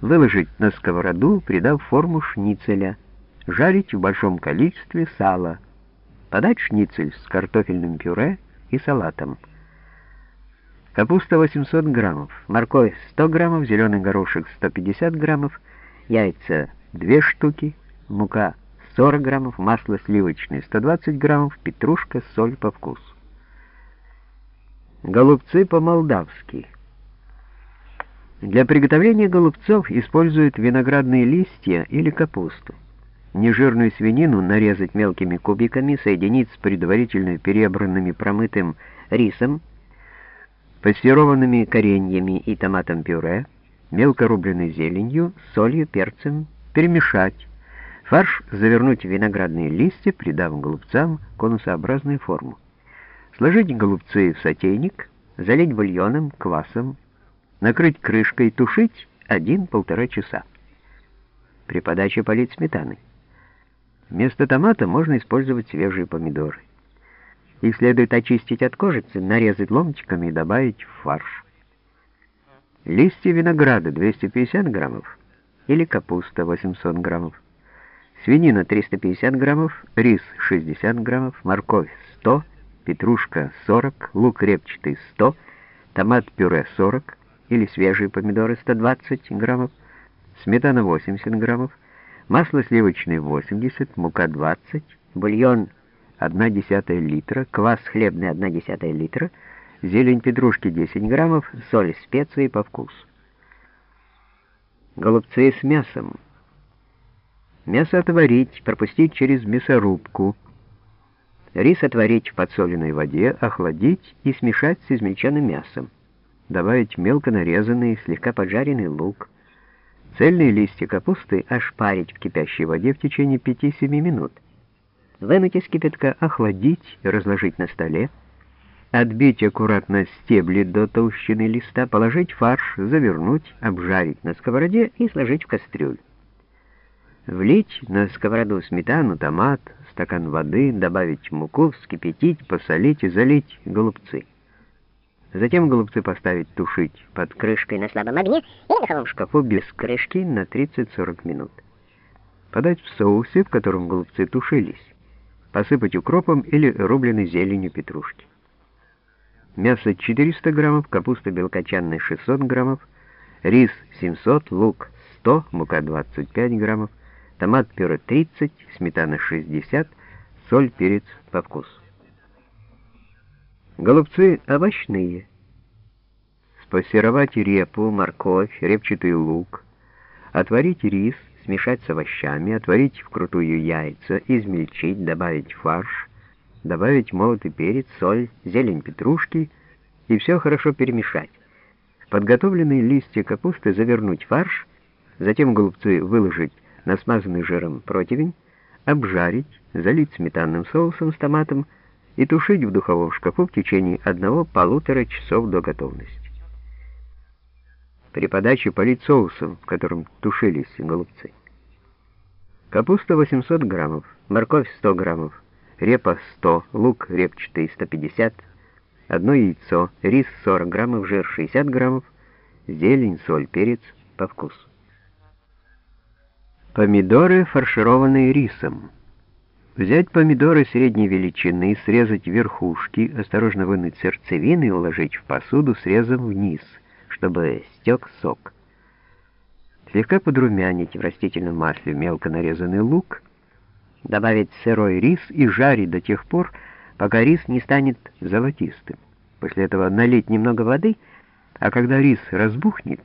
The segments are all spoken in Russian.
выложить на сковороду, придав форму шницеля, жарить в большом количестве сала, подать шницель с картофельным пюре и салатом. Капуста 800 граммов, морковь 100 граммов, зеленый горошек 150 граммов, яйца 2 штуки, мука 40 граммов, масло сливочное 120 граммов, петрушка, соль по вкусу. Голубцы по-молдавски. Для приготовления голубцов используют виноградные листья или капусту. Нежирную свинину нарезать мелкими кубиками, соединить с предварительно перебранными промытым рисом, пассерованными кореньями и томатом-пюре, мелко рубленой зеленью, солью, перцем, перемешать. Фарш завернуть в виноградные листья, придав голубцам конусообразную форму. Сложить голубцы в сотейник, залить бульоном, квасом, накрыть крышкой, тушить 1-1,5 часа. При подаче полить сметаной. Вместо томата можно использовать свежие помидоры. Их следует очистить от кожицы, нарезать ломтиками и добавить в фарш. Листья винограда 250 граммов или капуста 800 граммов. Свинина 350 граммов, рис 60 граммов, морковь 100, петрушка 40, лук репчатый 100, томат-пюре 40 или свежие помидоры 120 граммов, сметана 80 граммов, масло сливочное 80, мука 20, бульон 1 десятая литра, квас хлебный 1 десятая литра, зелень петрушки 10 граммов, соль, специи по вкусу. Голубцы с мясом. Мясо отварить, пропустить через мясорубку. Рис отварить в подсоленной воде, охладить и смешать с измельченным мясом. Добавить мелко нарезанный, слегка поджаренный лук. Цельные листья капусты ошпарить в кипящей воде в течение 5-7 минут вынуть из кипятка, охладить, разложить на столе, отбить аккуратно стебли до толщины листа, положить фарш, завернуть, обжарить на сковороде и сложить в кастрюлю. Влить на сковороду сметану, томат, стакан воды, добавить муку, вскипятить, посолить и залить голубцы. Затем голубцы поставить тушить под крышкой на слабом огне и в духовом шкафу без крышки на 30-40 минут. Подать в соусе, в котором голубцы тушились посыпать укропом или рубленой зеленью петрушки. Мясо 400 граммов, капуста белокочанная 600 граммов, рис 700, лук 100, мука 25 граммов, томат пюре 30, сметана 60, соль, перец по вкусу. Голубцы овощные. Спассеровать репу, морковь, репчатый лук, отварить рис, смешать с овощами, отварить вкрутую яйца, измельчить, добавить фарш, добавить молотый перец, соль, зелень петрушки. И все хорошо перемешать. Подготовленные листья капусты завернуть фарш, затем голубцы выложить на смазанный жиром противень, обжарить, залить сметанным соусом с томатом и тушить в духовом шкафу в течение одного-полутора часов до готовности. При подаче полить соусом, в котором тушились голубцы. Капуста 800 граммов, морковь 100 граммов, репа 100, лук репчатый 150, одно яйцо, рис 40 граммов, жир 60 граммов, зелень, соль, перец по вкусу. Помидоры, фаршированные рисом. Взять помидоры средней величины, срезать верхушки, осторожно вынуть сердцевины и уложить в посуду, срезав вниз – чтобы стек сок. Слегка подрумянить в растительном масле мелко нарезанный лук, добавить сырой рис и жарить до тех пор, пока рис не станет золотистым. После этого налить немного воды, а когда рис разбухнет,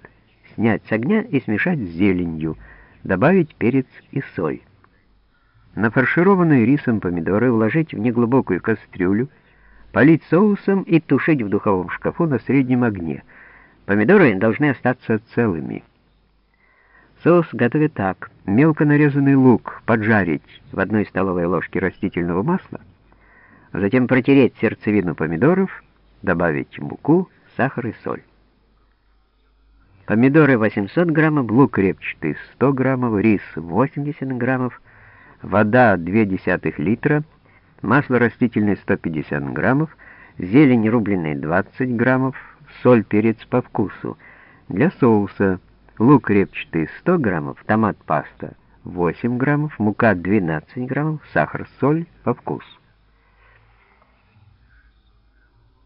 снять с огня и смешать с зеленью, добавить перец и соль. Нафаршированные рисом помидоры вложить в неглубокую кастрюлю, полить соусом и тушить в духовом шкафу на среднем огне – Помидоры должны остаться целыми. Соус готовят так. Мелко нарезанный лук поджарить в одной столовой ложке растительного масла, затем протереть сердцевину помидоров, добавить муку, сахар и соль. Помидоры 800 граммов, лук репчатый 100 граммов, рис 80 граммов, вода 0,2 литра, масло растительное 150 граммов, зелень рубленая 20 граммов, соль, перец по вкусу. Для соуса лук репчатый 100 граммов, томат паста 8 граммов, мука 12 граммов, сахар, соль по вкусу.